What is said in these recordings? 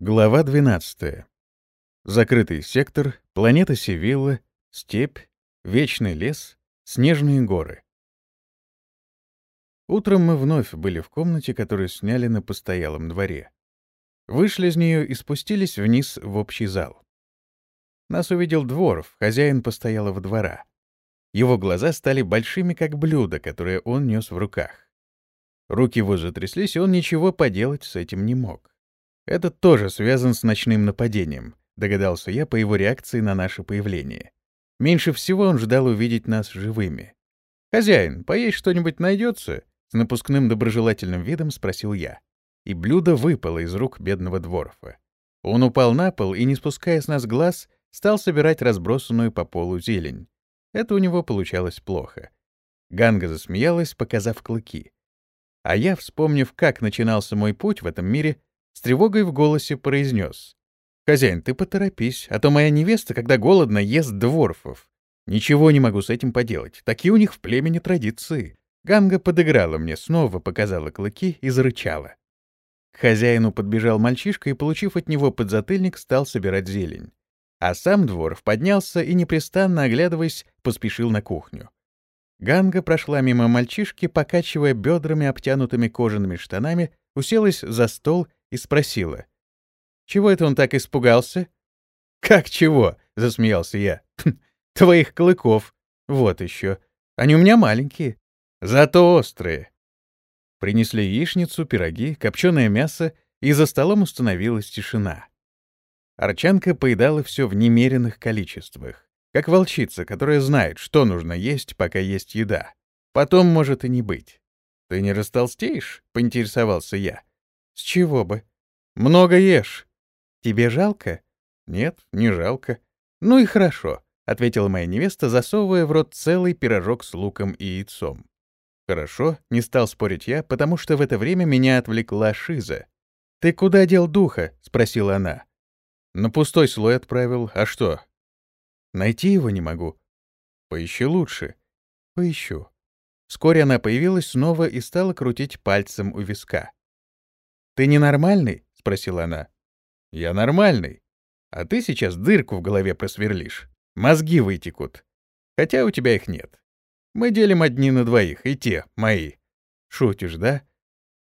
Глава 12. Закрытый сектор, планета Севилла, степь, вечный лес, снежные горы. Утром мы вновь были в комнате, которую сняли на постоялом дворе. Вышли из нее и спустились вниз в общий зал. Нас увидел Дворов, хозяин постоялого двора. Его глаза стали большими, как блюдо, которое он нес в руках. Руки его затряслись, и он ничего поделать с этим не мог. Это тоже связан с ночным нападением, догадался я по его реакции на наше появление. Меньше всего он ждал увидеть нас живыми. «Хозяин, поесть что-нибудь найдется?» С напускным доброжелательным видом спросил я. И блюдо выпало из рук бедного дворфа. Он упал на пол и, не спуская с нас глаз, стал собирать разбросанную по полу зелень. Это у него получалось плохо. Ганга засмеялась, показав клыки. А я, вспомнив, как начинался мой путь в этом мире, с тревогой в голосе произнес. «Хозяин, ты поторопись, а то моя невеста, когда голодна, ест дворфов. Ничего не могу с этим поделать, такие у них в племени традиции». Ганга подыграла мне, снова показала клыки и зарычала. К хозяину подбежал мальчишка и, получив от него подзатыльник, стал собирать зелень. А сам Дворф поднялся и, непрестанно оглядываясь, поспешил на кухню. Ганга прошла мимо мальчишки, покачивая бедрами, обтянутыми кожаными штанами, уселась за стол и спросила. «Чего это он так испугался?» «Как чего?» — засмеялся я. «Хм, «Твоих клыков. Вот еще. Они у меня маленькие, зато острые». Принесли яичницу, пироги, копченое мясо, и за столом установилась тишина. Арчанка поедала все в немеренных количествах, как волчица, которая знает, что нужно есть, пока есть еда. Потом может и не быть. «Ты не растолстеешь?» — поинтересовался я. С чего бы? Много ешь. Тебе жалко? Нет, не жалко. Ну и хорошо, ответила моя невеста, засовывая в рот целый пирожок с луком и яйцом. Хорошо, не стал спорить я, потому что в это время меня отвлекла Шиза. Ты куда дел духа? спросила она. На пустой слой отправил. А что? Найти его не могу. Поищи лучше. Поищу. Вскоре она появилась снова и стала крутить пальцем у виска. «Ты ненормальный?» — спросила она. «Я нормальный. А ты сейчас дырку в голове просверлишь. Мозги вытекут. Хотя у тебя их нет. Мы делим одни на двоих, и те, мои. Шутишь, да?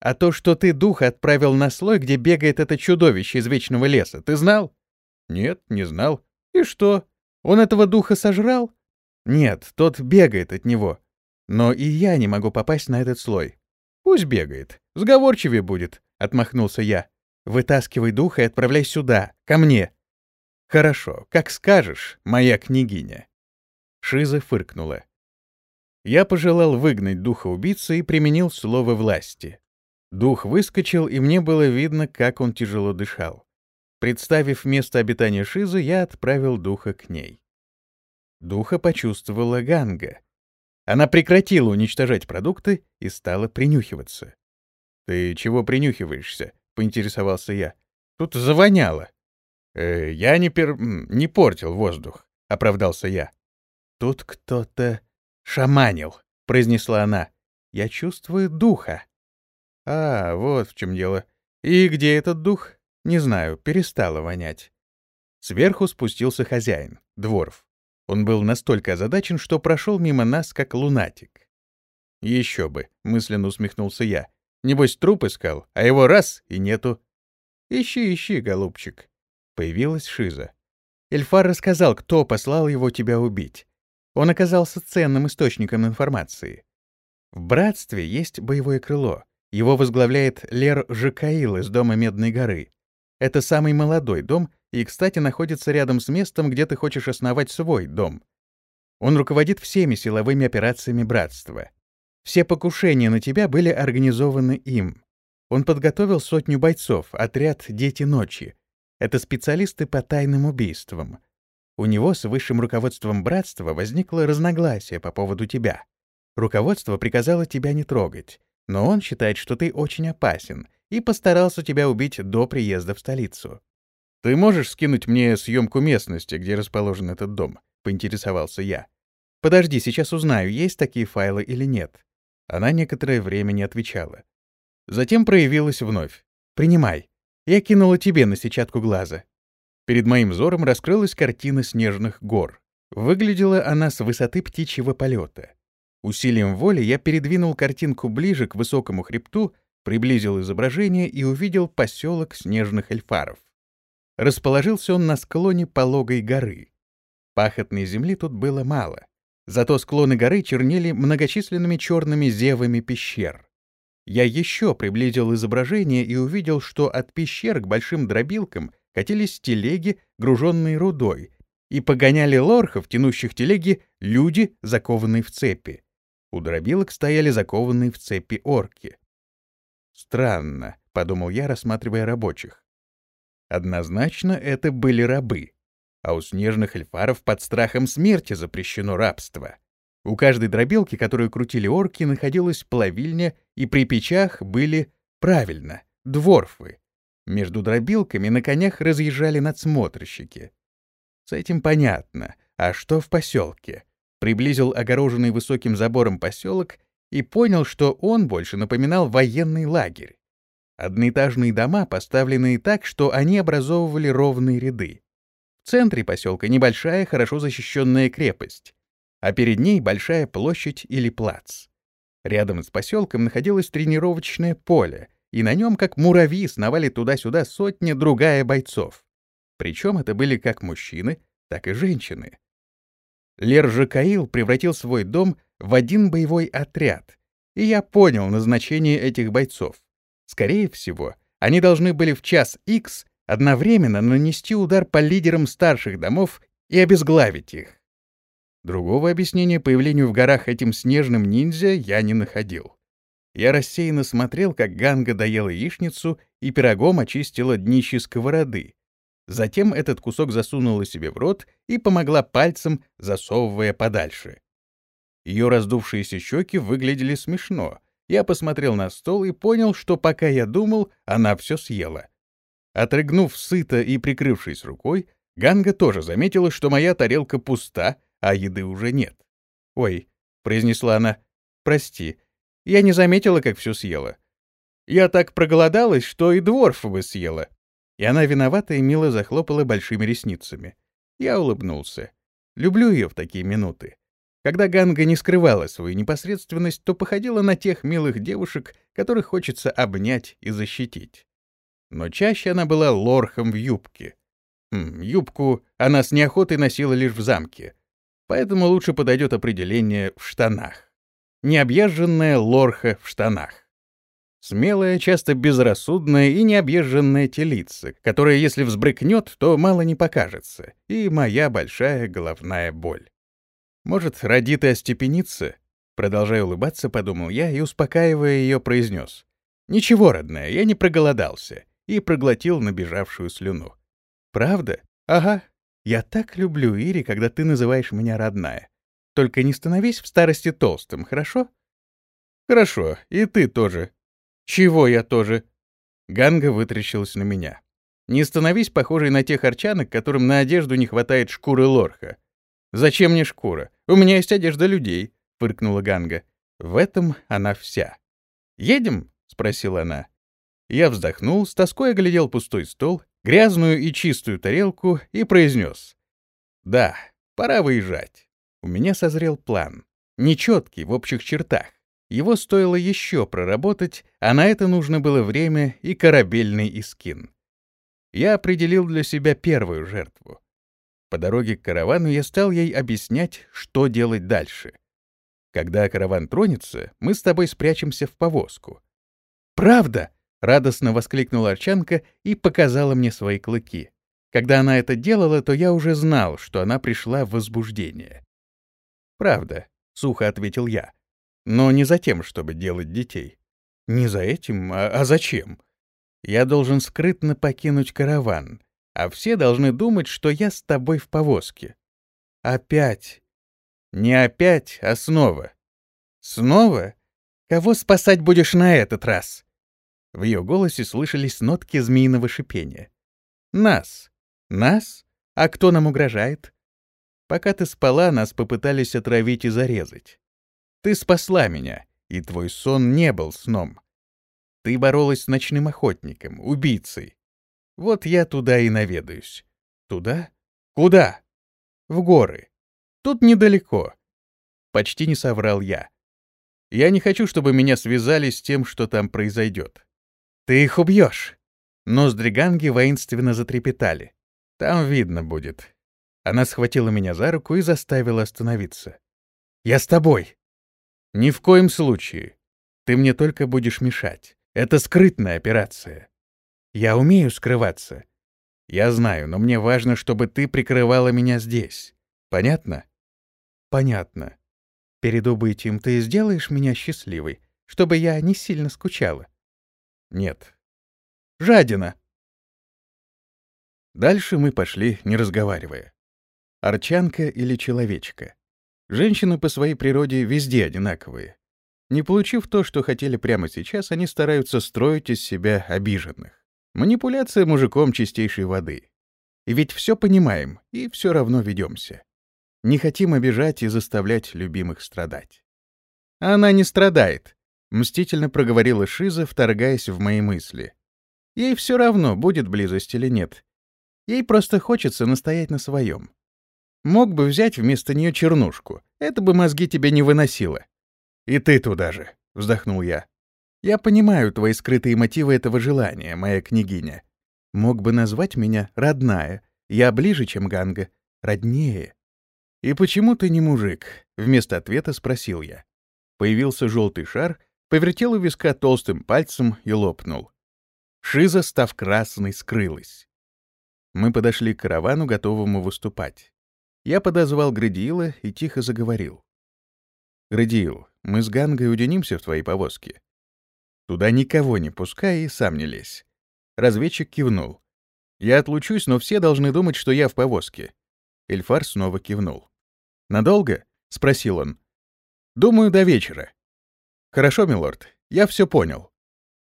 А то, что ты духа отправил на слой, где бегает это чудовище из Вечного леса, ты знал? Нет, не знал. И что? Он этого духа сожрал? Нет, тот бегает от него. Но и я не могу попасть на этот слой. Пусть бегает. Сговорчивее будет отмахнулся я. Вытаскивай духа и отправляй сюда, ко мне. Хорошо, как скажешь, моя княгиня. Шиза фыркнула. Я пожелал выгнать духа убийцы и применил слово власти. Дух выскочил, и мне было видно, как он тяжело дышал. Представив место обитания Шизы, я отправил духа к ней. Духа почувствовала Ганга. Она прекратила уничтожать продукты и стала принюхиваться. «Ты чего принюхиваешься?» — поинтересовался я. «Тут завоняло». «Э, «Я не, пер... не портил воздух», — оправдался я. «Тут кто-то шаманил», — произнесла она. «Я чувствую духа». «А, вот в чем дело. И где этот дух?» «Не знаю, перестало вонять». Сверху спустился хозяин, Дворф. Он был настолько озадачен, что прошел мимо нас, как лунатик. «Еще бы», — мысленно усмехнулся я. Небось, труп искал, а его раз — и нету. Ищи, ищи, голубчик. Появилась Шиза. Эльфар рассказал, кто послал его тебя убить. Он оказался ценным источником информации. В братстве есть боевое крыло. Его возглавляет Лер Жакаил из дома Медной горы. Это самый молодой дом и, кстати, находится рядом с местом, где ты хочешь основать свой дом. Он руководит всеми силовыми операциями братства. Все покушения на тебя были организованы им. Он подготовил сотню бойцов, отряд «Дети ночи». Это специалисты по тайным убийствам. У него с высшим руководством братства возникло разногласие по поводу тебя. Руководство приказало тебя не трогать, но он считает, что ты очень опасен, и постарался тебя убить до приезда в столицу. «Ты можешь скинуть мне съемку местности, где расположен этот дом?» — поинтересовался я. «Подожди, сейчас узнаю, есть такие файлы или нет». Она некоторое время не отвечала. Затем проявилась вновь. «Принимай». Я кинула тебе на сетчатку глаза». Перед моим взором раскрылась картина снежных гор. Выглядела она с высоты птичьего полета. Усилием воли я передвинул картинку ближе к высокому хребту, приблизил изображение и увидел поселок снежных эльфаров. Расположился он на склоне пологой горы. Пахотной земли тут было мало. Зато склоны горы чернели многочисленными черными зевами пещер. Я еще приблизил изображение и увидел, что от пещер к большим дробилкам катились телеги, груженные рудой, и погоняли лорхов, тянущих телеги, люди, закованные в цепи. У дробилок стояли закованные в цепи орки. «Странно», — подумал я, рассматривая рабочих. Однозначно это были рабы а у снежных эльфаров под страхом смерти запрещено рабство. У каждой дробилки, которую крутили орки, находилась плавильня, и при печах были, правильно, дворфы. Между дробилками на конях разъезжали надсмотрщики. С этим понятно. А что в поселке? Приблизил огороженный высоким забором поселок и понял, что он больше напоминал военный лагерь. Одноэтажные дома, поставленные так, что они образовывали ровные ряды. В центре поселка небольшая, хорошо защищенная крепость, а перед ней большая площадь или плац. Рядом с поселком находилось тренировочное поле, и на нем, как муравьи, сновали туда-сюда сотня другая бойцов. Причем это были как мужчины, так и женщины. Лер Каил превратил свой дом в один боевой отряд, и я понял назначение этих бойцов. Скорее всего, они должны были в час X одновременно нанести удар по лидерам старших домов и обезглавить их. Другого объяснения появлению в горах этим снежным ниндзя я не находил. Я рассеянно смотрел, как Ганга доела яичницу и пирогом очистила днище сковороды. Затем этот кусок засунула себе в рот и помогла пальцем, засовывая подальше. Ее раздувшиеся щеки выглядели смешно. Я посмотрел на стол и понял, что пока я думал, она все съела. Отрыгнув сыто и прикрывшись рукой, Ганга тоже заметила, что моя тарелка пуста, а еды уже нет. «Ой», — произнесла она, — «прости, я не заметила, как все съела. Я так проголодалась, что и дворф бы съела». И она виновата и мило захлопала большими ресницами. Я улыбнулся. Люблю ее в такие минуты. Когда Ганга не скрывала свою непосредственность, то походила на тех милых девушек, которых хочется обнять и защитить но чаще она была лорхом в юбке. Хм, юбку она с неохотой носила лишь в замке, поэтому лучше подойдет определение «в штанах». Необъезженная лорха в штанах. Смелая, часто безрассудная и необъезженная телица, которая, если взбрыкнет, то мало не покажется, и моя большая головная боль. Может, родит и остепенится? Продолжая улыбаться, подумал я и, успокаивая ее, произнес. «Ничего, родная, я не проголодался и проглотил набежавшую слюну. «Правда? Ага. Я так люблю, Ири, когда ты называешь меня родная. Только не становись в старости толстым, хорошо?» «Хорошо, и ты тоже». «Чего я тоже?» Ганга вытрящилась на меня. «Не становись похожей на тех арчанок, которым на одежду не хватает шкуры лорха». «Зачем мне шкура? У меня есть одежда людей», — фыркнула Ганга. В этом она вся. «Едем?» — спросила она. Я вздохнул, с тоской оглядел пустой стол, грязную и чистую тарелку и произнес. «Да, пора выезжать. У меня созрел план. Нечеткий в общих чертах. Его стоило еще проработать, а на это нужно было время и корабельный искин. Я определил для себя первую жертву. По дороге к каравану я стал ей объяснять, что делать дальше. Когда караван тронется, мы с тобой спрячемся в повозку. «Правда!» Радостно воскликнула Арчанка и показала мне свои клыки. Когда она это делала, то я уже знал, что она пришла в возбуждение. «Правда», — сухо ответил я. «Но не за тем, чтобы делать детей. Не за этим, а, а зачем? Я должен скрытно покинуть караван, а все должны думать, что я с тобой в повозке. Опять. Не опять, а снова. Снова? Кого спасать будешь на этот раз?» В ее голосе слышались нотки змеиного шипения. «Нас! Нас? А кто нам угрожает? Пока ты спала, нас попытались отравить и зарезать. Ты спасла меня, и твой сон не был сном. Ты боролась с ночным охотником, убийцей. Вот я туда и наведаюсь. Туда? Куда? В горы. Тут недалеко. Почти не соврал я. Я не хочу, чтобы меня связали с тем, что там произойдет. Ты их убьешь. Ноздри Ганги воинственно затрепетали. Там видно будет. Она схватила меня за руку и заставила остановиться. «Я с тобой!» «Ни в коем случае. Ты мне только будешь мешать. Это скрытная операция. Я умею скрываться. Я знаю, но мне важно, чтобы ты прикрывала меня здесь. Понятно?» «Понятно. Перед убытием ты сделаешь меня счастливой, чтобы я не сильно скучала?» «Нет». «Жадина!» Дальше мы пошли, не разговаривая. Арчанка или человечка. Женщины по своей природе везде одинаковые. Не получив то, что хотели прямо сейчас, они стараются строить из себя обиженных. Манипуляция мужиком чистейшей воды. И ведь все понимаем, и все равно ведемся. Не хотим обижать и заставлять любимых страдать. Она не страдает, мстительно проговорила Шиза, вторгаясь в мои мысли. Ей все равно, будет близость или нет. Ей просто хочется настоять на своем. Мог бы взять вместо нее чернушку. Это бы мозги тебе не выносило. И ты туда же, вздохнул я. Я понимаю твои скрытые мотивы этого желания, моя княгиня. Мог бы назвать меня родная. Я ближе, чем Ганга. Роднее. И почему ты не мужик? Вместо ответа спросил я. Появился желтый шар, повертел у виска толстым пальцем и лопнул. Шиза, став красной, скрылась. Мы подошли к каравану, готовому выступать. Я подозвал Градиила и тихо заговорил. «Градиил, мы с Гангой уденимся в твоей повозке. Туда никого не пускай и сам не лезь». Разведчик кивнул. «Я отлучусь, но все должны думать, что я в повозке». Эльфар снова кивнул. «Надолго?» — спросил он. «Думаю, до вечера». «Хорошо, милорд, я все понял».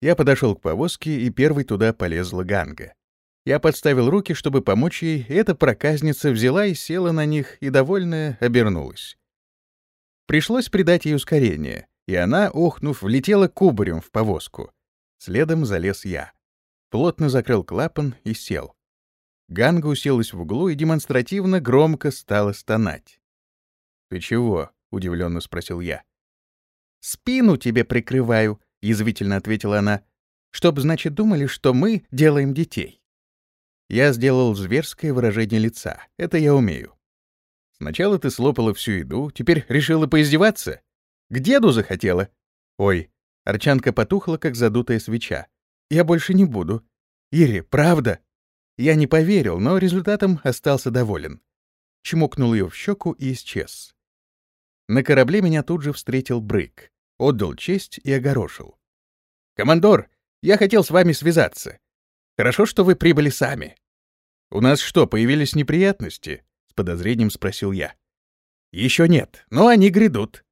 Я подошел к повозке, и первый туда полезла Ганга. Я подставил руки, чтобы помочь ей, и эта проказница взяла и села на них, и, довольная, обернулась. Пришлось придать ей ускорение, и она, охнув, влетела кубарем в повозку. Следом залез я. Плотно закрыл клапан и сел. Ганга уселась в углу и демонстративно громко стала стонать. «Ты чего?» — удивленно спросил я. «Спину тебе прикрываю», — язвительно ответила она. «Чтоб, значит, думали, что мы делаем детей». Я сделал зверское выражение лица. Это я умею. Сначала ты слопала всю еду, теперь решила поиздеваться? К деду захотела? Ой, Арчанка потухла, как задутая свеча. Я больше не буду. Ири, правда? Я не поверил, но результатом остался доволен. Чмокнул ее в щеку и исчез. На корабле меня тут же встретил Брык. Отдал честь и огорошил. «Командор, я хотел с вами связаться. Хорошо, что вы прибыли сами. У нас что, появились неприятности? С подозрением спросил я. Еще нет, но они грядут.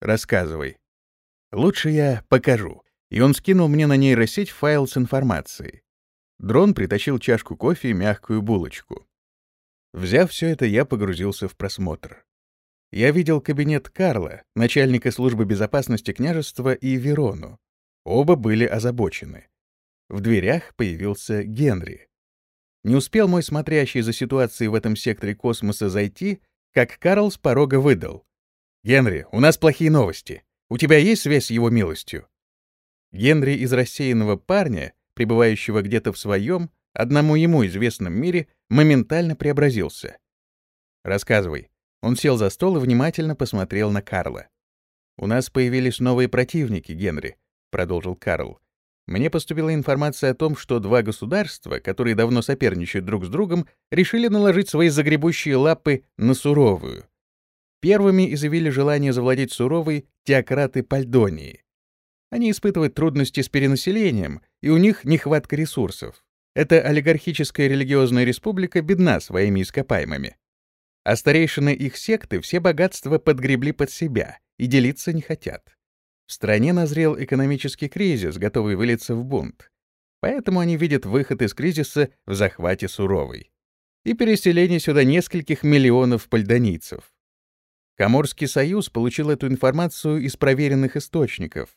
Рассказывай. Лучше я покажу. И он скинул мне на нейросеть файл с информацией. Дрон притащил чашку кофе и мягкую булочку. Взяв все это, я погрузился в просмотр. Я видел кабинет Карла, начальника службы безопасности княжества, и Верону. Оба были озабочены. В дверях появился Генри. Не успел мой смотрящий за ситуацией в этом секторе космоса зайти, как Карл с порога выдал. «Генри, у нас плохие новости. У тебя есть связь с его милостью?» Генри из рассеянного парня, пребывающего где-то в своем, одному ему известном мире, моментально преобразился. «Рассказывай». Он сел за стол и внимательно посмотрел на Карла. «У нас появились новые противники, Генри», — продолжил Карл. Мне поступила информация о том, что два государства, которые давно соперничают друг с другом, решили наложить свои загребущие лапы на суровую. Первыми изъявили желание завладеть суровой теократы Пальдонии. Они испытывают трудности с перенаселением, и у них нехватка ресурсов. Эта олигархическая религиозная республика бедна своими ископаемыми. А старейшины их секты все богатства подгребли под себя и делиться не хотят. В стране назрел экономический кризис, готовый вылиться в бунт. Поэтому они видят выход из кризиса в захвате суровой. И переселение сюда нескольких миллионов пальдонийцев. Каморский союз получил эту информацию из проверенных источников.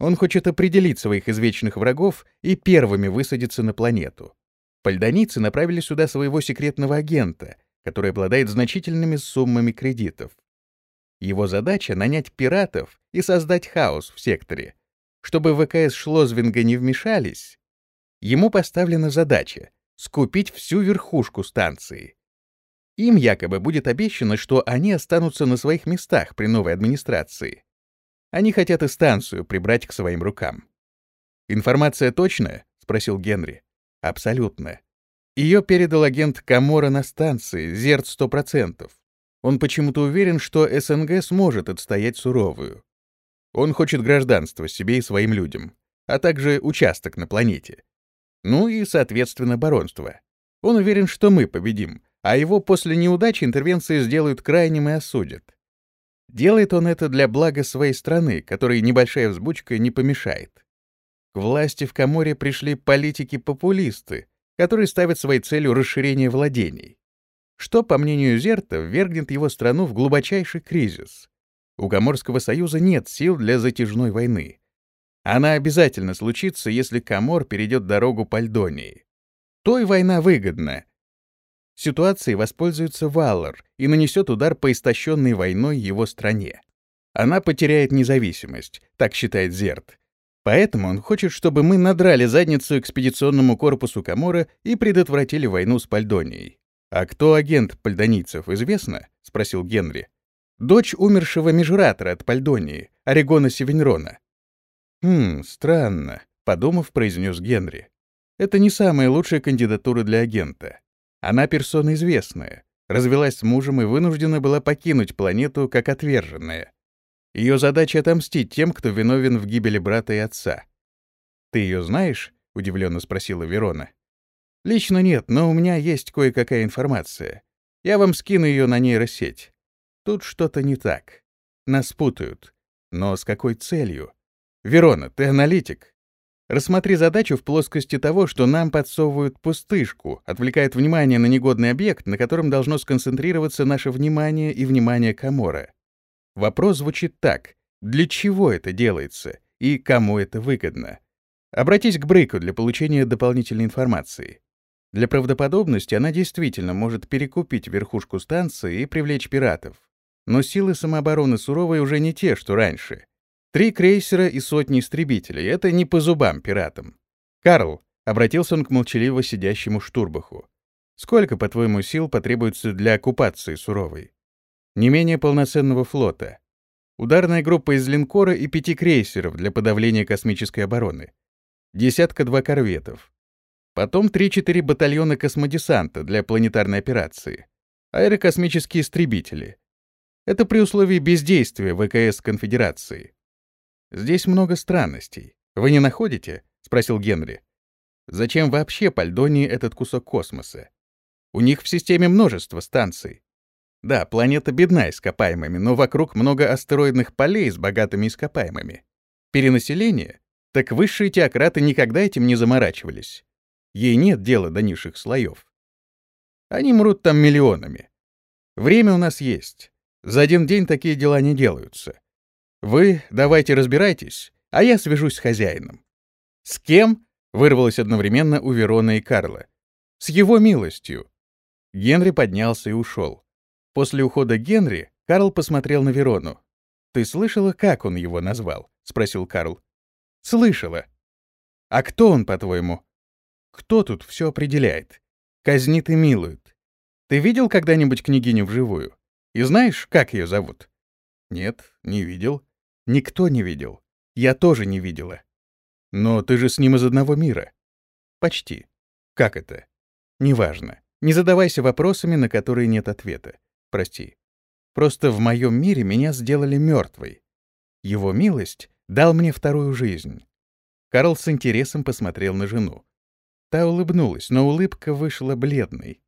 Он хочет определить своих извечных врагов и первыми высадиться на планету. Пальдоницы направили сюда своего секретного агента, который обладает значительными суммами кредитов. Его задача — нанять пиратов и создать хаос в секторе. Чтобы ВКС Шлозвинга не вмешались, ему поставлена задача — скупить всю верхушку станции. Им якобы будет обещано, что они останутся на своих местах при новой администрации. Они хотят и станцию прибрать к своим рукам. «Информация точная?» — спросил Генри. «Абсолютно. Ее передал агент Камора на станции, Зерт 100%. Он почему-то уверен, что СНГ сможет отстоять суровую. Он хочет гражданство себе и своим людям, а также участок на планете. Ну и, соответственно, баронство. Он уверен, что мы победим, а его после неудачи интервенции сделают крайним и осудят. Делает он это для блага своей страны, которой небольшая взбучка не помешает. К власти в Каморе пришли политики-популисты, которые ставят своей целью расширение владений что, по мнению Зерта, ввергнет его страну в глубочайший кризис. У Каморского союза нет сил для затяжной войны. Она обязательно случится, если Камор перейдет дорогу Пальдонии. Той война выгодна. Ситуацией воспользуется Валлар и нанесет удар по истощенной войной его стране. Она потеряет независимость, так считает Зерт. Поэтому он хочет, чтобы мы надрали задницу экспедиционному корпусу Камора и предотвратили войну с Пальдонией. «А кто агент пальдонийцев, известно?» — спросил Генри. «Дочь умершего межратора от Пальдонии, Орегона Севенрона». «Хм, странно», — подумав, произнес Генри. «Это не самая лучшая кандидатура для агента. Она персона известная, развелась с мужем и вынуждена была покинуть планету как отверженная. Ее задача — отомстить тем, кто виновен в гибели брата и отца. «Ты ее знаешь?» — удивленно спросила Верона. Лично нет, но у меня есть кое-какая информация. Я вам скину ее на нейросеть. Тут что-то не так. Нас путают. Но с какой целью? Верона, ты аналитик. Рассмотри задачу в плоскости того, что нам подсовывают пустышку, отвлекает внимание на негодный объект, на котором должно сконцентрироваться наше внимание и внимание Камора. Вопрос звучит так. Для чего это делается? И кому это выгодно? Обратись к Брейку для получения дополнительной информации. Для правдоподобности она действительно может перекупить верхушку станции и привлечь пиратов. Но силы самообороны Суровой уже не те, что раньше. Три крейсера и сотни истребителей — это не по зубам пиратам. «Карл», — обратился он к молчаливо сидящему Штурбаху, «сколько, по-твоему, сил потребуется для оккупации Суровой?» «Не менее полноценного флота. Ударная группа из линкора и пяти крейсеров для подавления космической обороны. Десятка-два корветов. Потом 3-4 батальона космодесанта для планетарной операции. Аэрокосмические истребители. Это при условии бездействия ВКС Конфедерации. Здесь много странностей. Вы не находите? спросил Генри. Зачем вообще Пальдонии этот кусок космоса? У них в системе множество станций. Да, планета бедна ископаемыми, но вокруг много астероидных полей с богатыми ископаемыми. Перенаселение? Так высшие теократы никогда этим не заморачивались. Ей нет дела до низших слоев. Они мрут там миллионами. Время у нас есть. За один день такие дела не делаются. Вы давайте разбирайтесь, а я свяжусь с хозяином. С кем? Вырвалось одновременно у Верона и Карла. С его милостью. Генри поднялся и ушел. После ухода Генри Карл посмотрел на Верону. «Ты слышала, как он его назвал?» — спросил Карл. «Слышала. А кто он, по-твоему?» Кто тут все определяет? Казнит и милует. Ты видел когда-нибудь княгиню вживую? И знаешь, как ее зовут? Нет, не видел. Никто не видел. Я тоже не видела. Но ты же с ним из одного мира. Почти. Как это? Неважно. Не задавайся вопросами, на которые нет ответа. Прости. Просто в моем мире меня сделали мертвой. Его милость дал мне вторую жизнь. Карл с интересом посмотрел на жену. Та улыбнулась, но улыбка вышла бледной.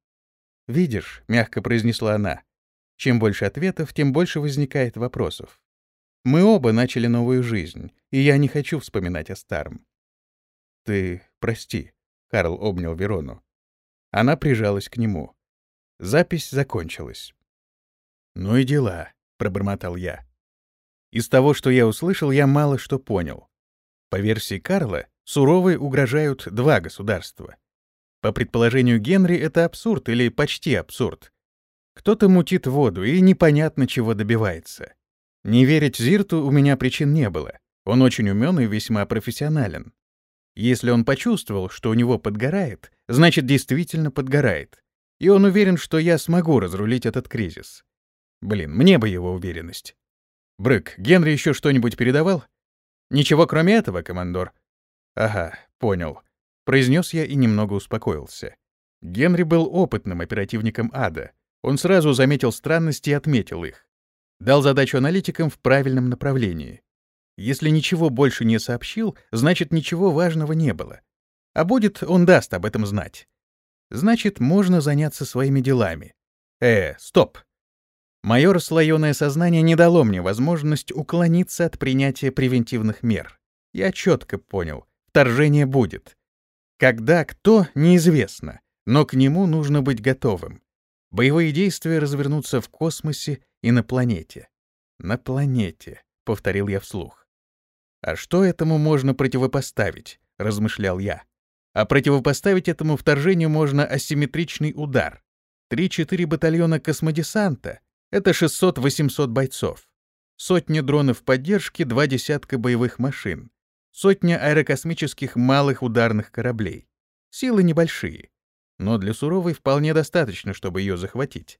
«Видишь», — мягко произнесла она, — «чем больше ответов, тем больше возникает вопросов. Мы оба начали новую жизнь, и я не хочу вспоминать о старом». «Ты прости», — Карл обнял Верону. Она прижалась к нему. Запись закончилась. «Ну и дела», — пробормотал я. Из того, что я услышал, я мало что понял. По версии Карла, Суровой угрожают два государства. По предположению Генри, это абсурд или почти абсурд. Кто-то мутит воду и непонятно чего добивается. Не верить Зирту у меня причин не было. Он очень умен и весьма профессионален. Если он почувствовал, что у него подгорает, значит, действительно подгорает. И он уверен, что я смогу разрулить этот кризис. Блин, мне бы его уверенность. Брык, Генри еще что-нибудь передавал? Ничего кроме этого, командор? Ага, понял. Произнес я и немного успокоился. Генри был опытным оперативником ада. Он сразу заметил странности и отметил их. Дал задачу аналитикам в правильном направлении. Если ничего больше не сообщил, значит, ничего важного не было. А будет, он даст об этом знать. Значит, можно заняться своими делами. Э, стоп. Мое расслоенное сознание не дало мне возможность уклониться от принятия превентивных мер. Я четко понял, вторжение будет. Когда, кто, неизвестно, но к нему нужно быть готовым. Боевые действия развернутся в космосе и на планете. На планете, повторил я вслух. А что этому можно противопоставить, размышлял я. А противопоставить этому вторжению можно асимметричный удар. Три-четыре батальона космодесанта это 600-800 бойцов. Сотня дронов поддержки, два десятка боевых машин. Сотня аэрокосмических малых ударных кораблей. Силы небольшие. Но для суровой вполне достаточно, чтобы ее захватить.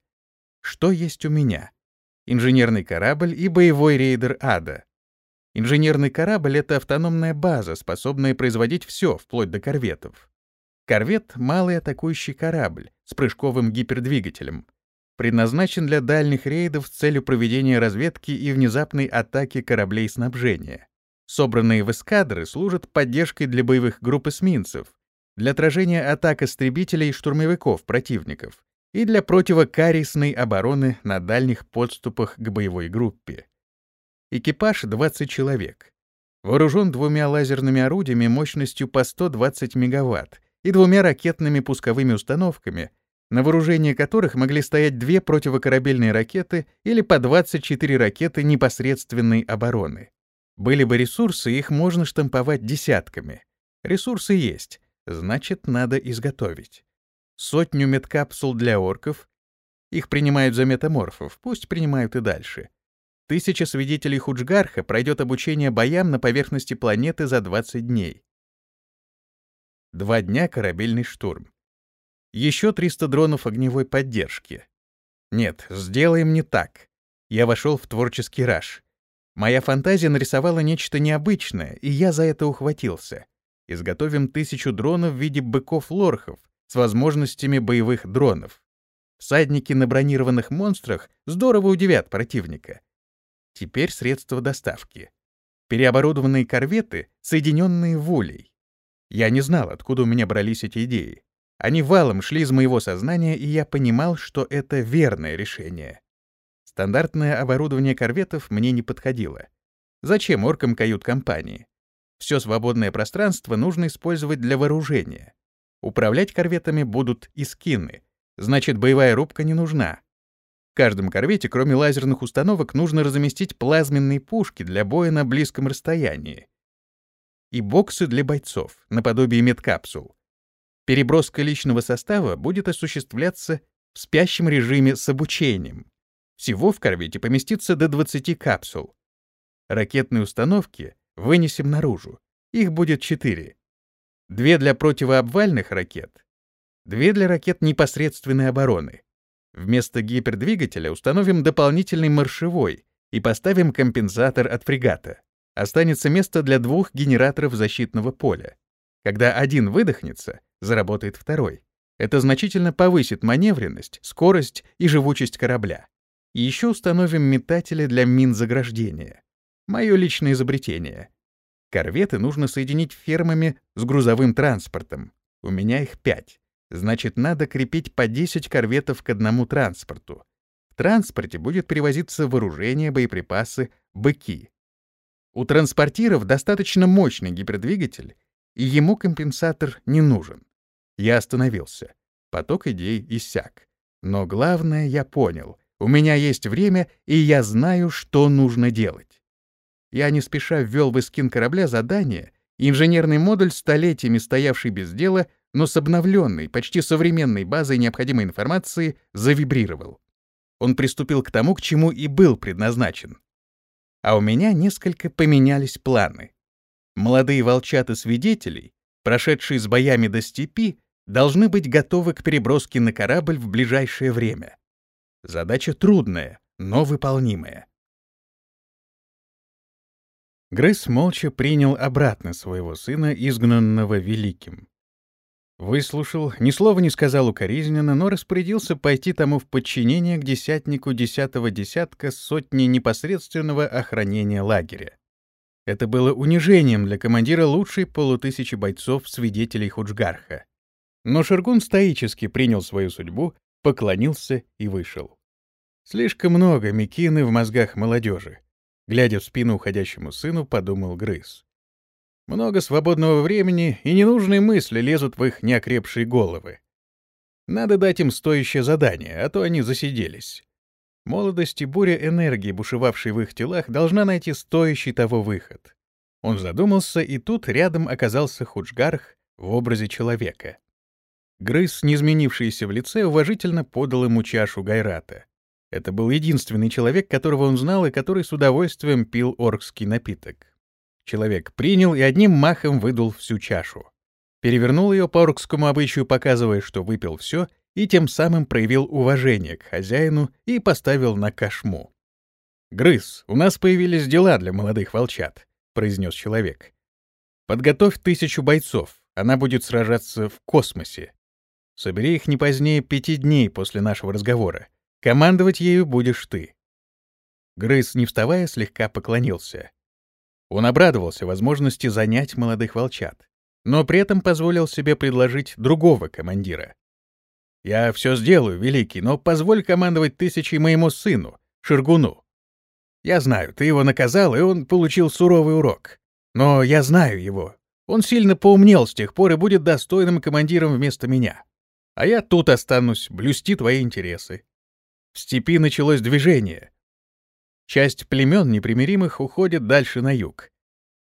Что есть у меня? Инженерный корабль и боевой рейдер Ада. Инженерный корабль — это автономная база, способная производить все, вплоть до корветов. Корвет — малый атакующий корабль с прыжковым гипердвигателем — предназначен для дальних рейдов с целью проведения разведки и внезапной атаки кораблей снабжения. Собранные в эскадры служат поддержкой для боевых групп эсминцев, для отражения атак истребителей и штурмовиков противников и для противокарисной обороны на дальних подступах к боевой группе. Экипаж — 20 человек. Вооружен двумя лазерными орудиями мощностью по 120 мегаватт и двумя ракетными пусковыми установками — на вооружении которых могли стоять две противокорабельные ракеты или по 24 ракеты непосредственной обороны. Были бы ресурсы, их можно штамповать десятками. Ресурсы есть, значит, надо изготовить. Сотню медкапсул для орков. Их принимают за метаморфов, пусть принимают и дальше. Тысяча свидетелей Худжгарха пройдет обучение боям на поверхности планеты за 20 дней. Два дня корабельный штурм. Еще 300 дронов огневой поддержки. Нет, сделаем не так. Я вошел в творческий раж. Моя фантазия нарисовала нечто необычное, и я за это ухватился. Изготовим тысячу дронов в виде быков-лорхов с возможностями боевых дронов. Всадники на бронированных монстрах здорово удивят противника. Теперь средства доставки. Переоборудованные корветы, соединенные в улей. Я не знал, откуда у меня брались эти идеи. Они валом шли из моего сознания, и я понимал, что это верное решение. Стандартное оборудование корветов мне не подходило. Зачем оркам кают-компании? Все свободное пространство нужно использовать для вооружения. Управлять корветами будут и скины, значит, боевая рубка не нужна. В каждом корвете, кроме лазерных установок, нужно разместить плазменные пушки для боя на близком расстоянии и боксы для бойцов, наподобие медкапсул. Переброска личного состава будет осуществляться в спящем режиме с обучением. Всего в корвете поместится до 20 капсул. Ракетные установки вынесем наружу. Их будет 4. Две для противообвальных ракет, две для ракет непосредственной обороны. Вместо гипердвигателя установим дополнительный маршевой и поставим компенсатор от фрегата. Останется место для двух генераторов защитного поля. Когда один выдохнется, заработает второй. Это значительно повысит маневренность, скорость и живучесть корабля. Еще установим метатели для мин заграждения. Мое личное изобретение. Корветы нужно соединить фермами с грузовым транспортом. У меня их пять. Значит, надо крепить по 10 корветов к одному транспорту. В транспорте будет перевозиться вооружение, боеприпасы, быки. У транспортиров достаточно мощный гипердвигатель, и ему компенсатор не нужен. Я остановился. Поток идей иссяк. Но главное я понял. У меня есть время, и я знаю, что нужно делать. Я не спеша ввел в эскин корабля задание, инженерный модуль, столетиями стоявший без дела, но с обновленной, почти современной базой необходимой информации завибрировал. Он приступил к тому, к чему и был предназначен. А у меня несколько поменялись планы. Молодые волчата свидетелей, прошедшие с боями до степи, должны быть готовы к переброске на корабль в ближайшее время. Задача трудная, но выполнимая. Грейс молча принял обратно своего сына, изгнанного Великим. Выслушал, ни слова не сказал укоризненно, но распорядился пойти тому в подчинение к десятнику десятого десятка сотни непосредственного охранения лагеря. Это было унижением для командира лучшей полутысячи бойцов, свидетелей Худжгарха. Но Шаргун стоически принял свою судьбу, поклонился и вышел. Слишком много Микины в мозгах молодежи. Глядя в спину уходящему сыну, подумал Грыз. Много свободного времени и ненужные мысли лезут в их неокрепшие головы. Надо дать им стоящее задание, а то они засиделись. Молодость и буря энергии, бушевавшей в их телах, должна найти стоящий того выход. Он задумался, и тут рядом оказался Худжгарх в образе человека. Грыз, не изменившийся в лице, уважительно подал ему чашу Гайрата. Это был единственный человек, которого он знал и который с удовольствием пил оркский напиток. Человек принял и одним махом выдул всю чашу. Перевернул ее по оркскому обычаю, показывая, что выпил все, и тем самым проявил уважение к хозяину и поставил на кошму. «Грыз, у нас появились дела для молодых волчат», — произнес человек. «Подготовь тысячу бойцов, она будет сражаться в космосе. Собери их не позднее пяти дней после нашего разговора. Командовать ею будешь ты». Грыз, не вставая, слегка поклонился. Он обрадовался возможности занять молодых волчат, но при этом позволил себе предложить другого командира. «Я все сделаю, Великий, но позволь командовать тысячей моему сыну, Ширгуну. Я знаю, ты его наказал, и он получил суровый урок. Но я знаю его. Он сильно поумнел с тех пор и будет достойным командиром вместо меня. А я тут останусь, блюсти твои интересы. В степи началось движение. Часть племен непримиримых уходит дальше на юг.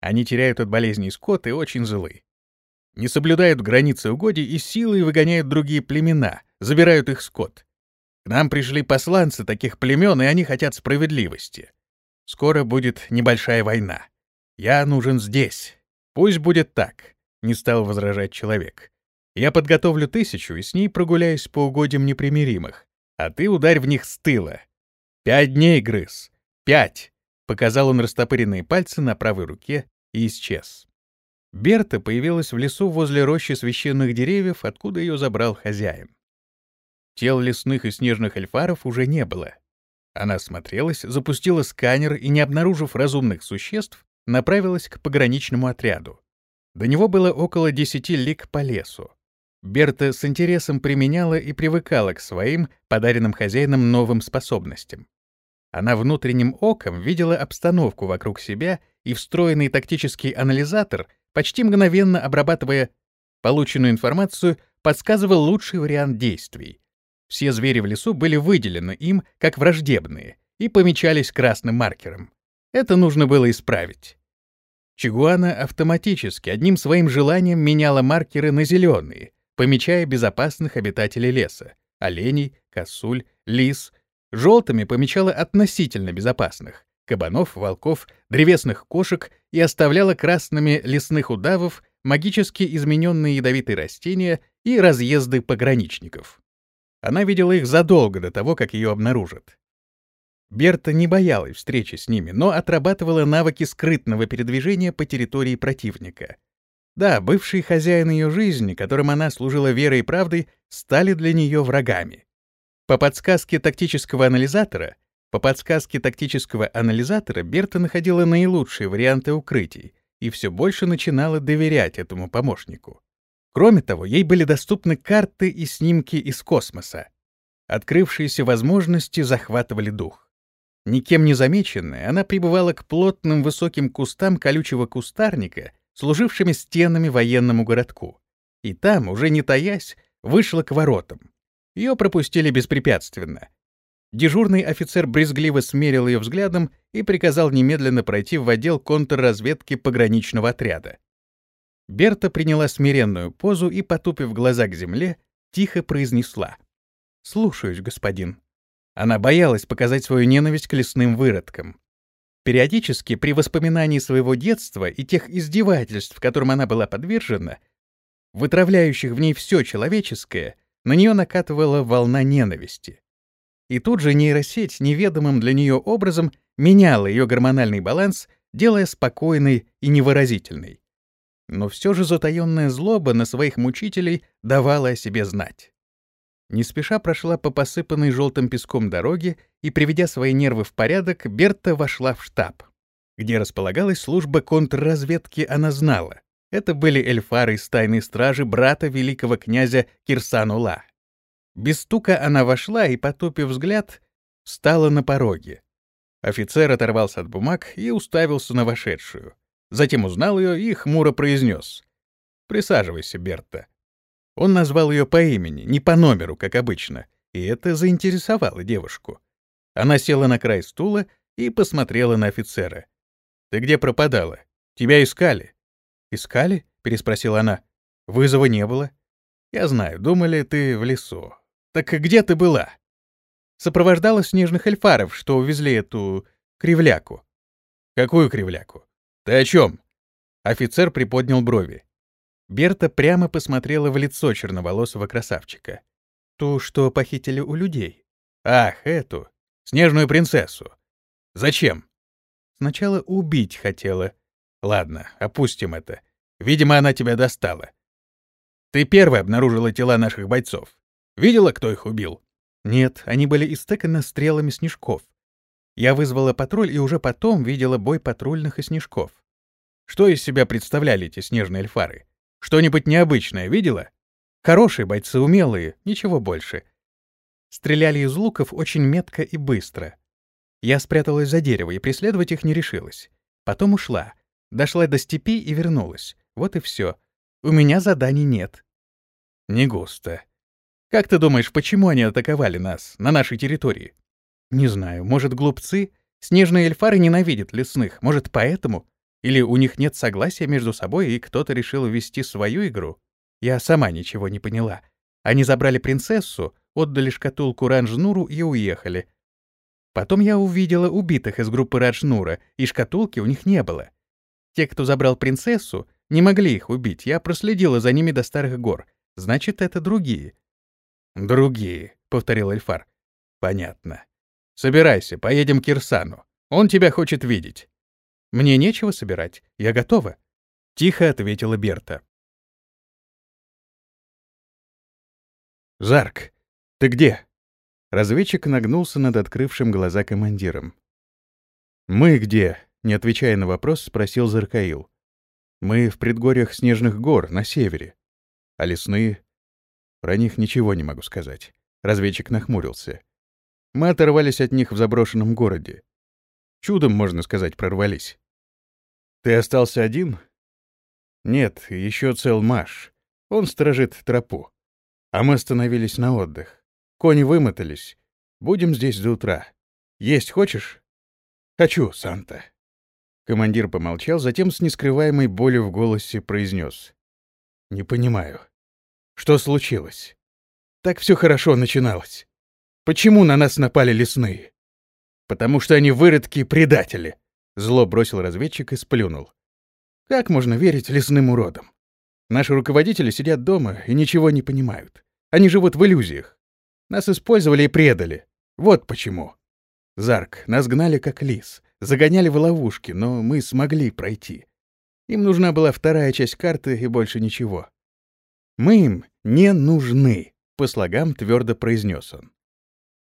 Они теряют от болезней скот и очень злы. Не соблюдают границы угодий и силой выгоняют другие племена, забирают их скот. К нам пришли посланцы таких племен, и они хотят справедливости. Скоро будет небольшая война. Я нужен здесь. Пусть будет так, — не стал возражать человек. Я подготовлю тысячу и с ней прогуляюсь по угодьям непримиримых, а ты ударь в них с тыла. Пять дней, грыз. Пять. Показал он растопыренные пальцы на правой руке и исчез. Берта появилась в лесу возле рощи священных деревьев, откуда ее забрал хозяин. Тел лесных и снежных эльфаров уже не было. Она смотрелась, запустила сканер и, не обнаружив разумных существ, направилась к пограничному отряду. До него было около десяти лиг по лесу. Берта с интересом применяла и привыкала к своим, подаренным хозяином, новым способностям. Она внутренним оком видела обстановку вокруг себя, и встроенный тактический анализатор, почти мгновенно обрабатывая полученную информацию, подсказывал лучший вариант действий. Все звери в лесу были выделены им как враждебные и помечались красным маркером. Это нужно было исправить. Чигуана автоматически одним своим желанием меняла маркеры на зеленые, помечая безопасных обитателей леса — оленей, косуль, лис. Желтыми помечала относительно безопасных — кабанов, волков, древесных кошек и оставляла красными лесных удавов, магически измененные ядовитые растения и разъезды пограничников. Она видела их задолго до того, как ее обнаружат. Берта не боялась встречи с ними, но отрабатывала навыки скрытного передвижения по территории противника — да, бывший хозяин ее жизни, которым она служила верой и правдой, стали для нее врагами. По подсказке тактического анализатора, по подсказке тактического анализатора Берта находила наилучшие варианты укрытий и все больше начинала доверять этому помощнику. Кроме того, ей были доступны карты и снимки из космоса. Открывшиеся возможности захватывали дух. Никем не замеченная, она прибывала к плотным высоким кустам колючего кустарника — служившими стенами военному городку. И там, уже не таясь, вышла к воротам. Ее пропустили беспрепятственно. Дежурный офицер брезгливо смерил ее взглядом и приказал немедленно пройти в отдел контрразведки пограничного отряда. Берта приняла смиренную позу и, потупив глаза к земле, тихо произнесла. «Слушаюсь, господин». Она боялась показать свою ненависть к лесным выродкам. Периодически, при воспоминании своего детства и тех издевательств, которым она была подвержена, вытравляющих в ней все человеческое, на нее накатывала волна ненависти. И тут же нейросеть неведомым для нее образом меняла ее гормональный баланс, делая спокойной и невыразительной. Но все же затаенная злоба на своих мучителей давала о себе знать. Не спеша прошла по посыпанной желтым песком дороге и, приведя свои нервы в порядок, Берта вошла в штаб. Где располагалась служба контрразведки, она знала. Это были эльфары из тайной стражи брата великого князя Кирсанула. Без стука она вошла и, потупив взгляд, встала на пороге. Офицер оторвался от бумаг и уставился на вошедшую. Затем узнал ее и хмуро произнес. «Присаживайся, Берта». Он назвал ее по имени, не по номеру, как обычно, и это заинтересовало девушку. Она села на край стула и посмотрела на офицера. «Ты где пропадала? Тебя искали». «Искали?» — переспросила она. «Вызова не было». «Я знаю, думали, ты в лесу. Так где ты была?» Сопровождала снежных эльфаров, что увезли эту кривляку. «Какую кривляку? Ты о чем?» Офицер приподнял брови. Берта прямо посмотрела в лицо черноволосого красавчика. Ту, что похитили у людей. Ах, эту. Снежную принцессу. Зачем? Сначала убить хотела. Ладно, опустим это. Видимо, она тебя достала. Ты первая обнаружила тела наших бойцов. Видела, кто их убил? Нет, они были истыканы стрелами снежков. Я вызвала патруль и уже потом видела бой патрульных и снежков. Что из себя представляли эти снежные эльфары? Что-нибудь необычное видела? Хорошие бойцы, умелые, ничего больше. Стреляли из луков очень метко и быстро. Я спряталась за дерево и преследовать их не решилась. Потом ушла. Дошла до степи и вернулась. Вот и все. У меня заданий нет. Не густо. Как ты думаешь, почему они атаковали нас, на нашей территории? Не знаю. Может, глупцы? Снежные эльфары ненавидят лесных. Может, поэтому? Или у них нет согласия между собой, и кто-то решил ввести свою игру? Я сама ничего не поняла. Они забрали принцессу, отдали шкатулку Ранжнуру и уехали. Потом я увидела убитых из группы Раджнура, и шкатулки у них не было. Те, кто забрал принцессу, не могли их убить. Я проследила за ними до Старых гор. Значит, это другие. «Другие», — повторил Эльфар. «Понятно. Собирайся, поедем к Кирсану. Он тебя хочет видеть». Мне нечего собирать, я готова», — тихо ответила Берта. «Зарк, ты где?» Разведчик нагнулся над открывшим глаза командиром. «Мы где?» — не отвечая на вопрос, спросил Заркаил. «Мы в предгорьях Снежных гор, на севере. А лесные?» «Про них ничего не могу сказать». Разведчик нахмурился. «Мы оторвались от них в заброшенном городе. Чудом, можно сказать, прорвались. Ты остался один? Нет, еще цел Маш. Он сторожит тропу. А мы остановились на отдых. Кони вымотались. Будем здесь до утра. Есть хочешь? Хочу, Санта. Командир помолчал, затем с нескрываемой болью в голосе произнес. Не понимаю. Что случилось? Так все хорошо начиналось. Почему на нас напали лесные? Потому что они выродки и предатели. Зло бросил разведчик и сплюнул. Как можно верить лесным уродам? Наши руководители сидят дома и ничего не понимают. Они живут в иллюзиях. Нас использовали и предали. Вот почему. Зарк, нас гнали как лис, загоняли в ловушки, но мы смогли пройти. Им нужна была вторая часть карты и больше ничего. Мы им не нужны, по слогам твердо произнес он.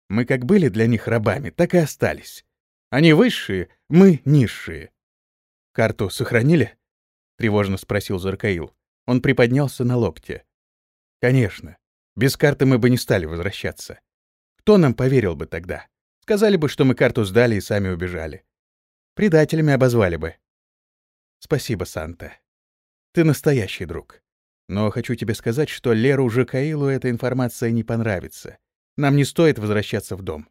Мы как были для них рабами, так и остались. Они высшие, мы низшие. Карту сохранили? Тревожно спросил Заркаил. Он приподнялся на локте. Конечно. Без карты мы бы не стали возвращаться. Кто нам поверил бы тогда? Сказали бы, что мы карту сдали и сами убежали. Предателями обозвали бы. Спасибо, Санта. Ты настоящий друг. Но хочу тебе сказать, что Леру Жакаилу эта информация не понравится. Нам не стоит возвращаться в дом.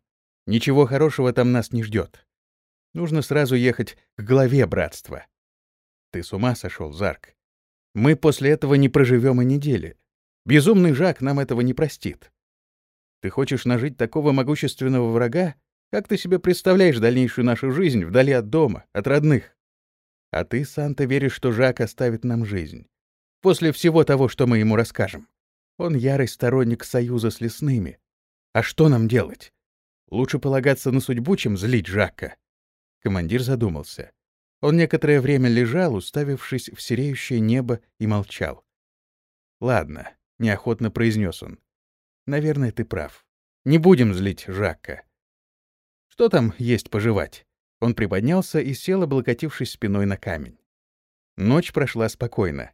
Ничего хорошего там нас не ждет. Нужно сразу ехать к главе братства. Ты с ума сошел, Зарк? Мы после этого не проживем и недели. Безумный Жак нам этого не простит. Ты хочешь нажить такого могущественного врага? Как ты себе представляешь дальнейшую нашу жизнь вдали от дома, от родных? А ты, Санта, веришь, что Жак оставит нам жизнь. После всего того, что мы ему расскажем. Он ярый сторонник союза с лесными. А что нам делать? Лучше полагаться на судьбу, чем злить Жака. Командир задумался. Он некоторое время лежал, уставившись в сереющее небо, и молчал. «Ладно», — неохотно произнес он. Наверное, ты прав. Не будем злить Жакка. Что там есть пожевать? Он приподнялся и сел, облокотившись спиной на камень. Ночь прошла спокойно.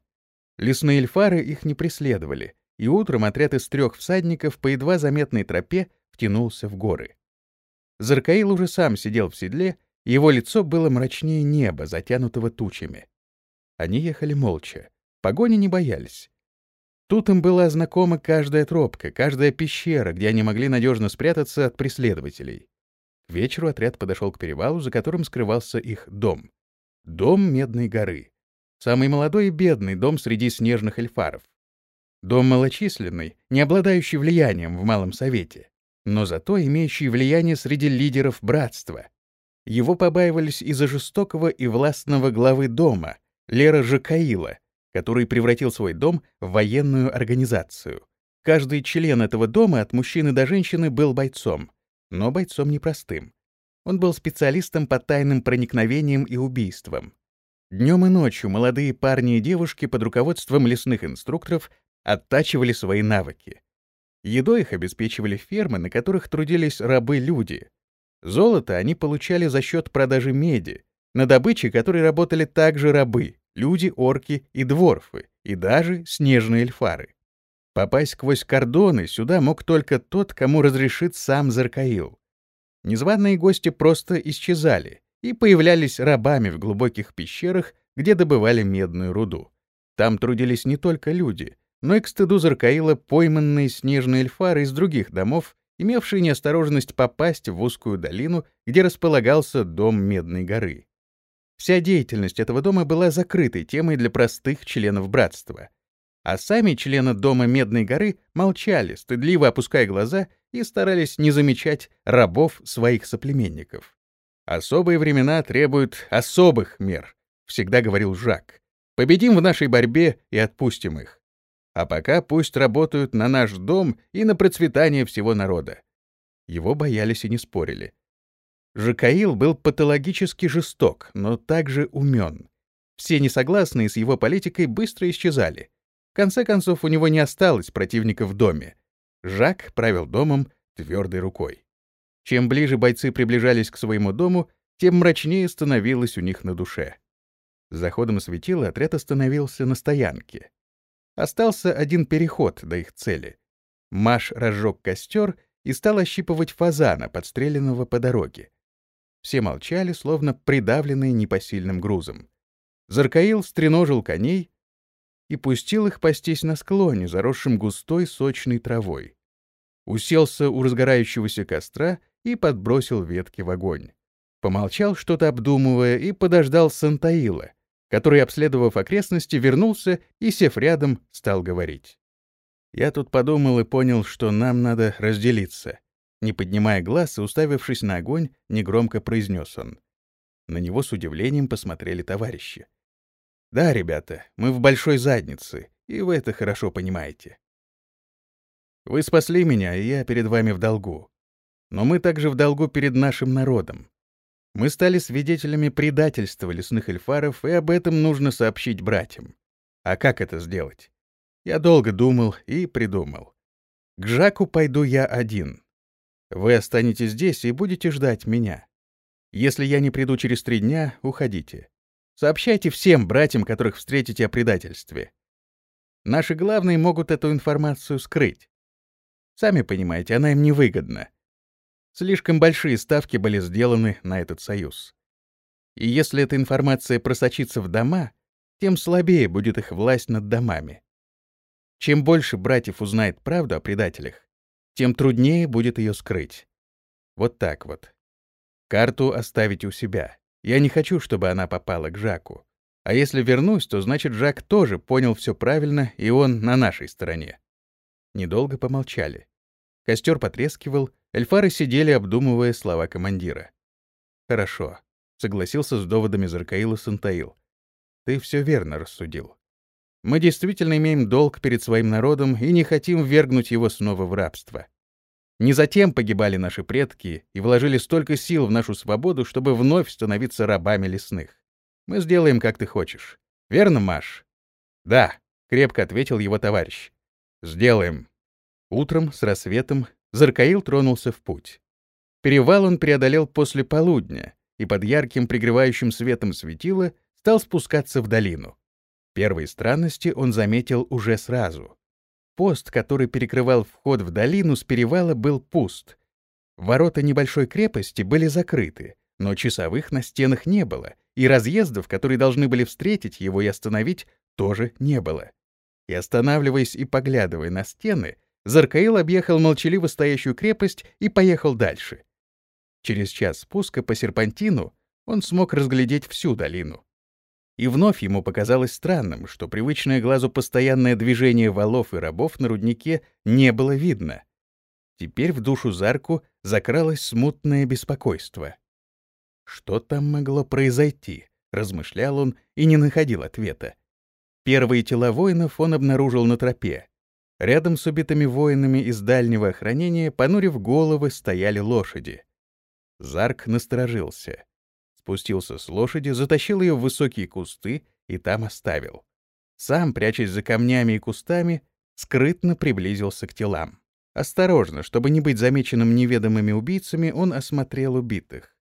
Лесные эльфары их не преследовали, и утром отряд из трех всадников по едва заметной тропе втянулся в горы. Заркаил уже сам сидел в седле, его лицо было мрачнее неба, затянутого тучами. Они ехали молча. Погони не боялись. Тут им была знакома каждая тропка, каждая пещера, где они могли надежно спрятаться от преследователей. К вечеру отряд подошел к перевалу, за которым скрывался их дом. Дом Медной горы. Самый молодой и бедный дом среди снежных эльфаров. Дом малочисленный, не обладающий влиянием в Малом Совете, но зато имеющий влияние среди лидеров братства. Его побаивались из-за жестокого и властного главы дома, Лера Жакаила, который превратил свой дом в военную организацию. Каждый член этого дома, от мужчины до женщины, был бойцом, но бойцом непростым. Он был специалистом по тайным проникновениям и убийствам. Днем и ночью молодые парни и девушки под руководством лесных инструкторов оттачивали свои навыки. Едой их обеспечивали фермы, на которых трудились рабы-люди. Золото они получали за счет продажи меди, на добыче которой работали также рабы люди, орки и дворфы, и даже снежные эльфары. Попасть сквозь кордоны сюда мог только тот, кому разрешит сам Заркаил. Незваные гости просто исчезали и появлялись рабами в глубоких пещерах, где добывали медную руду. Там трудились не только люди, но и к стыду Заркаила пойманные снежные эльфары из других домов, имевшие неосторожность попасть в узкую долину, где располагался дом Медной горы. Вся деятельность этого дома была закрытой темой для простых членов братства. А сами члены дома Медной горы молчали, стыдливо опуская глаза и старались не замечать рабов своих соплеменников. «Особые времена требуют особых мер», — всегда говорил Жак. «Победим в нашей борьбе и отпустим их. А пока пусть работают на наш дом и на процветание всего народа». Его боялись и не спорили. Жакаил был патологически жесток, но также умен. Все несогласные с его политикой быстро исчезали. В конце концов, у него не осталось противника в доме. Жак правил домом твердой рукой. Чем ближе бойцы приближались к своему дому, тем мрачнее становилось у них на душе. С заходом светила отряд остановился на стоянке. Остался один переход до их цели. Маш разжег костер и стал ощипывать фазана, подстреленного по дороге. Все молчали, словно придавленные непосильным грузом. Заркаил стреножил коней и пустил их пастись на склоне, заросшем густой сочной травой. Уселся у разгорающегося костра и подбросил ветки в огонь. Помолчал, что-то обдумывая, и подождал Сантаила, который, обследовав окрестности, вернулся и, сев рядом, стал говорить. «Я тут подумал и понял, что нам надо разделиться. Не поднимая глаз и уставившись на огонь, негромко произнес он. На него с удивлением посмотрели товарищи. «Да, ребята, мы в большой заднице, и вы это хорошо понимаете. Вы спасли меня, и я перед вами в долгу. Но мы также в долгу перед нашим народом. Мы стали свидетелями предательства лесных эльфаров, и об этом нужно сообщить братьям. А как это сделать? Я долго думал и придумал. К Жаку пойду я один. Вы останетесь здесь и будете ждать меня. Если я не приду через три дня, уходите. Сообщайте всем братьям, которых встретите о предательстве. Наши главные могут эту информацию скрыть. Сами понимаете, она им невыгодна. Слишком большие ставки были сделаны на этот союз. И если эта информация просочится в дома, тем слабее будет их власть над домами. Чем больше братьев узнает правду о предателях, тем труднее будет ее скрыть. Вот так вот. Карту оставить у себя. Я не хочу, чтобы она попала к Жаку. А если вернусь, то значит, Жак тоже понял все правильно, и он на нашей стороне. Недолго помолчали. Костер потрескивал, эльфары сидели, обдумывая слова командира. «Хорошо», — согласился с доводами Заркаила Сантаил. «Ты все верно рассудил. Мы действительно имеем долг перед своим народом и не хотим ввергнуть его снова в рабство. Не затем погибали наши предки и вложили столько сил в нашу свободу, чтобы вновь становиться рабами лесных. Мы сделаем, как ты хочешь. Верно, Маш? Да, крепко ответил его товарищ. Сделаем. Утром с рассветом Заркаил тронулся в путь. Перевал он преодолел после полудня и под ярким пригревающим светом светила стал спускаться в долину. Первые странности он заметил уже сразу. Пост, который перекрывал вход в долину с перевала, был пуст. Ворота небольшой крепости были закрыты, но часовых на стенах не было, и разъездов, которые должны были встретить его и остановить, тоже не было. И останавливаясь и поглядывая на стены, Заркаил объехал молчаливо стоящую крепость и поехал дальше. Через час спуска по серпантину он смог разглядеть всю долину. И вновь ему показалось странным, что привычное глазу постоянное движение валов и рабов на руднике не было видно. Теперь в душу Зарку закралось смутное беспокойство. Что там могло произойти? размышлял он и не находил ответа. Первые тела воинов он обнаружил на тропе. Рядом с убитыми воинами из дальнего охранения, понурив головы, стояли лошади. Зарк насторожился спустился с лошади, затащил ее в высокие кусты и там оставил. Сам, прячась за камнями и кустами, скрытно приблизился к телам. Осторожно, чтобы не быть замеченным неведомыми убийцами, он осмотрел убитых.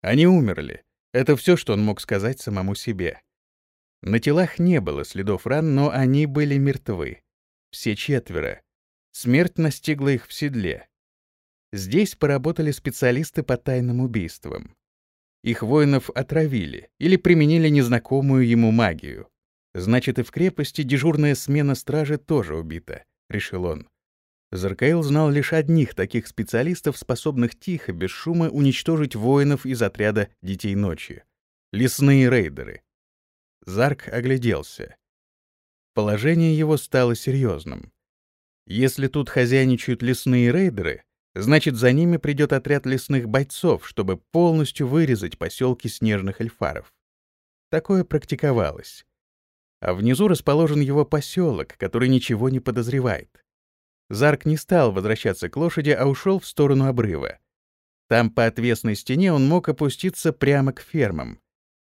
Они умерли. Это все, что он мог сказать самому себе. На телах не было следов ран, но они были мертвы. Все четверо. Смерть настигла их в седле. Здесь поработали специалисты по тайным убийствам. Их воинов отравили или применили незнакомую ему магию. Значит, и в крепости дежурная смена стражи тоже убита, решил он. Заркаил знал лишь одних таких специалистов, способных тихо, без шума уничтожить воинов из отряда Детей Ночи — лесные рейдеры. Зарк огляделся. Положение его стало серьезным. Если тут хозяйничают лесные рейдеры, Значит, за ними придет отряд лесных бойцов, чтобы полностью вырезать поселки снежных эльфаров. Такое практиковалось. А внизу расположен его поселок, который ничего не подозревает. Зарк не стал возвращаться к лошади, а ушел в сторону обрыва. Там по отвесной стене он мог опуститься прямо к фермам.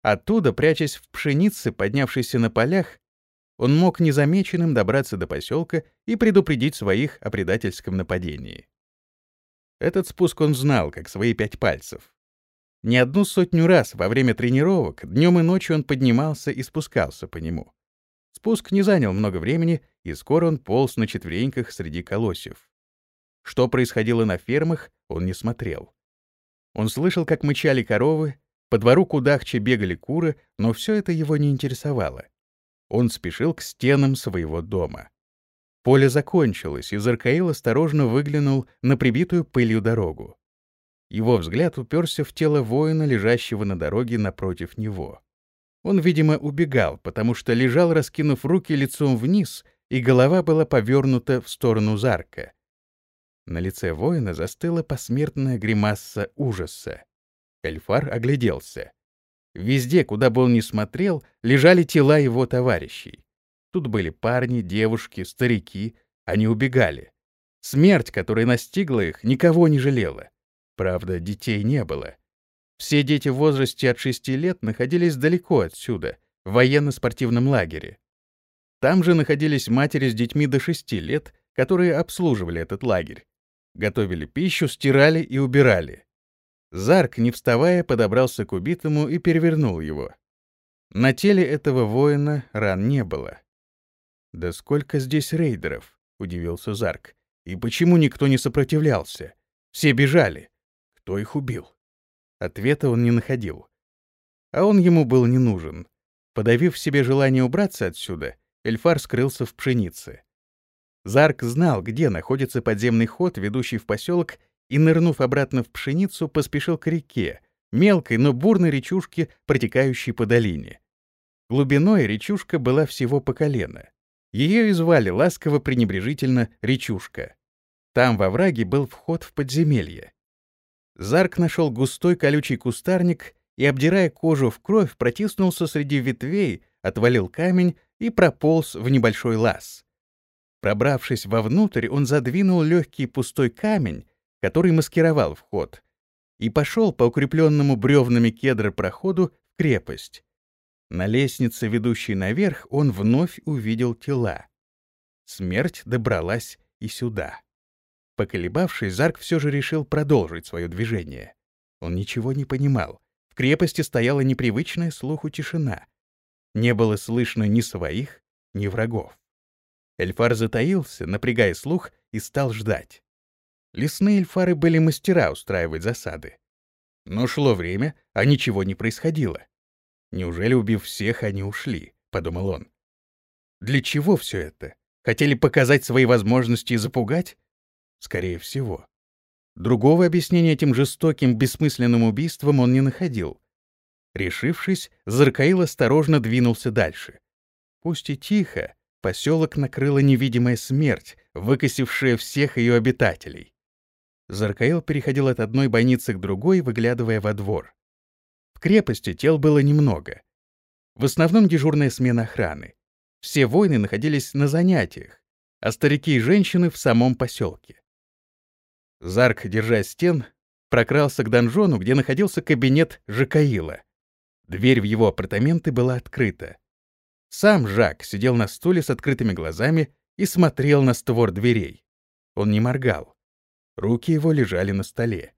Оттуда, прячась в пшенице, поднявшейся на полях, он мог незамеченным добраться до поселка и предупредить своих о предательском нападении. Этот спуск он знал, как свои пять пальцев. Не одну сотню раз во время тренировок днем и ночью он поднимался и спускался по нему. Спуск не занял много времени, и скоро он полз на четвереньках среди колосьев. Что происходило на фермах, он не смотрел. Он слышал, как мычали коровы, по двору кудахче бегали куры, но все это его не интересовало. Он спешил к стенам своего дома. Поле закончилось, и Заркаил осторожно выглянул на прибитую пылью дорогу. Его взгляд уперся в тело воина, лежащего на дороге напротив него. Он, видимо, убегал, потому что лежал, раскинув руки лицом вниз, и голова была повернута в сторону Зарка. На лице воина застыла посмертная гримаса ужаса. Эльфар огляделся. Везде, куда бы он ни смотрел, лежали тела его товарищей. Тут были парни, девушки, старики. Они убегали. Смерть, которая настигла их, никого не жалела. Правда, детей не было. Все дети в возрасте от шести лет находились далеко отсюда, в военно-спортивном лагере. Там же находились матери с детьми до шести лет, которые обслуживали этот лагерь. Готовили пищу, стирали и убирали. Зарк, не вставая, подобрался к убитому и перевернул его. На теле этого воина ран не было. «Да сколько здесь рейдеров?» — удивился Зарк. «И почему никто не сопротивлялся? Все бежали. Кто их убил?» Ответа он не находил. А он ему был не нужен. Подавив себе желание убраться отсюда, Эльфар скрылся в пшенице. Зарк знал, где находится подземный ход, ведущий в поселок, и, нырнув обратно в пшеницу, поспешил к реке, мелкой, но бурной речушке, протекающей по долине. Глубиной речушка была всего по колено. Ее и звали ласково-пренебрежительно речушка. Там во враге был вход в подземелье. Зарк нашел густой колючий кустарник и, обдирая кожу в кровь, протиснулся среди ветвей, отвалил камень и прополз в небольшой лаз. Пробравшись вовнутрь, он задвинул легкий пустой камень, который маскировал вход, и пошел по укрепленному бревнами кедра проходу в крепость. На лестнице, ведущей наверх, он вновь увидел тела. Смерть добралась и сюда. Поколебавшись, Зарк все же решил продолжить свое движение. Он ничего не понимал. В крепости стояла непривычная слуху тишина. Не было слышно ни своих, ни врагов. Эльфар затаился, напрягая слух, и стал ждать. Лесные эльфары были мастера устраивать засады. Но шло время, а ничего не происходило. Неужели, убив всех, они ушли? — подумал он. Для чего все это? Хотели показать свои возможности и запугать? Скорее всего. Другого объяснения этим жестоким, бессмысленным убийствам он не находил. Решившись, Заркаил осторожно двинулся дальше. Пусть и тихо, поселок накрыла невидимая смерть, выкосившая всех ее обитателей. Заркаил переходил от одной бойницы к другой, выглядывая во двор. В крепости тел было немного. В основном дежурная смена охраны. Все воины находились на занятиях, а старики и женщины в самом поселке. Зарк, держа стен, прокрался к донжону, где находился кабинет Жакаила. Дверь в его апартаменты была открыта. Сам Жак сидел на стуле с открытыми глазами и смотрел на створ дверей. Он не моргал. Руки его лежали на столе.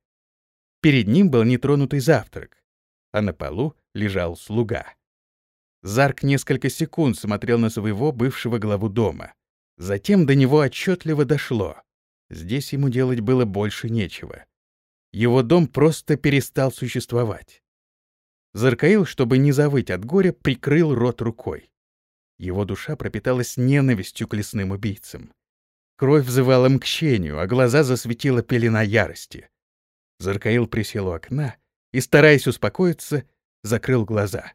Перед ним был нетронутый завтрак, а на полу лежал слуга. Зарк несколько секунд смотрел на своего бывшего главу дома. Затем до него отчетливо дошло. Здесь ему делать было больше нечего. Его дом просто перестал существовать. Заркаил, чтобы не завыть от горя, прикрыл рот рукой. Его душа пропиталась ненавистью к лесным убийцам. Кровь взывала мщению, а глаза засветила пелена ярости. Заркаил присел у окна и, стараясь успокоиться, закрыл глаза.